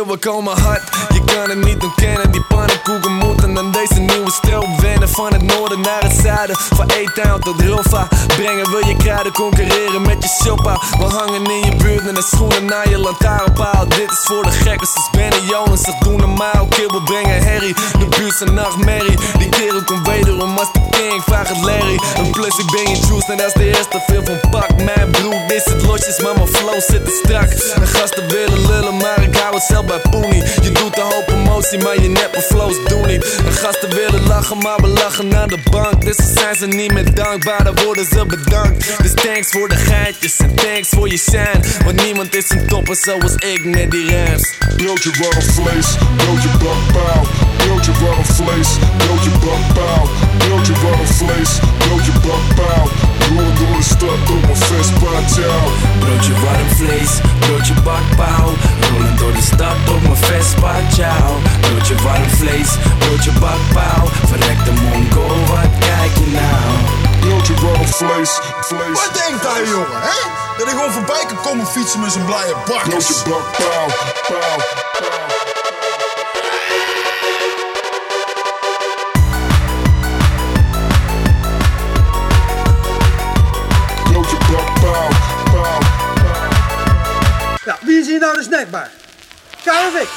we komen hard. Je kan het niet ontkennen, die pannenkoeken moeten aan deze nieuwe stroom wennen. Van het noorden naar het zuiden, van E-Town tot Roffa. Brengen we je kruiden, concurreren met je shoppa. We hangen in je buurt met de schoenen naar je lantaarnpaal. Dit is voor de gekken, zoals Benny Jonas. Ze doen normaal, kill, we brengen herrie. De buurt zijn nachtmerrie. Die kerel komt wederom als de king, vraag het Larry. En plus ik ben je juice, en dat is de eerste film van Pak. Mijn bloed is het losjes, maar mijn flow zit er strak. De gasten willen lullen, maar zelf bij Poenie. Je doet een hoop emotie, maar je neppe flows doen niet. En gasten willen lachen, maar we lachen aan de bank. Dus dan zijn ze niet meer dankbaar, dan worden ze bedankt. Dus thanks voor de geitjes en thanks voor je shine. Want niemand is een topper zoals ik met die rams. Broodje warm vlees, broodje bakpauw. Broodje warm vlees, broodje bakpauw. Broodje warm vlees, broodje bakpauw. Rollen door de stad op Vespa, ciao. Broodje warm vlees, broodje bakpauw. Stad op mijn Vespa, ciao. Broodje warm vlees, broodje bakpauw. Verrekte mongo, wat kijk je nou? Broodje warm vlees, vlees. Wat denkt hij, jongen, hè? Dat hij gewoon voorbij kan komen fietsen met zijn blije bakkers. Broodje bakpauw, pauw, pauw. Ja, wie is hier nou de snackbar? Go!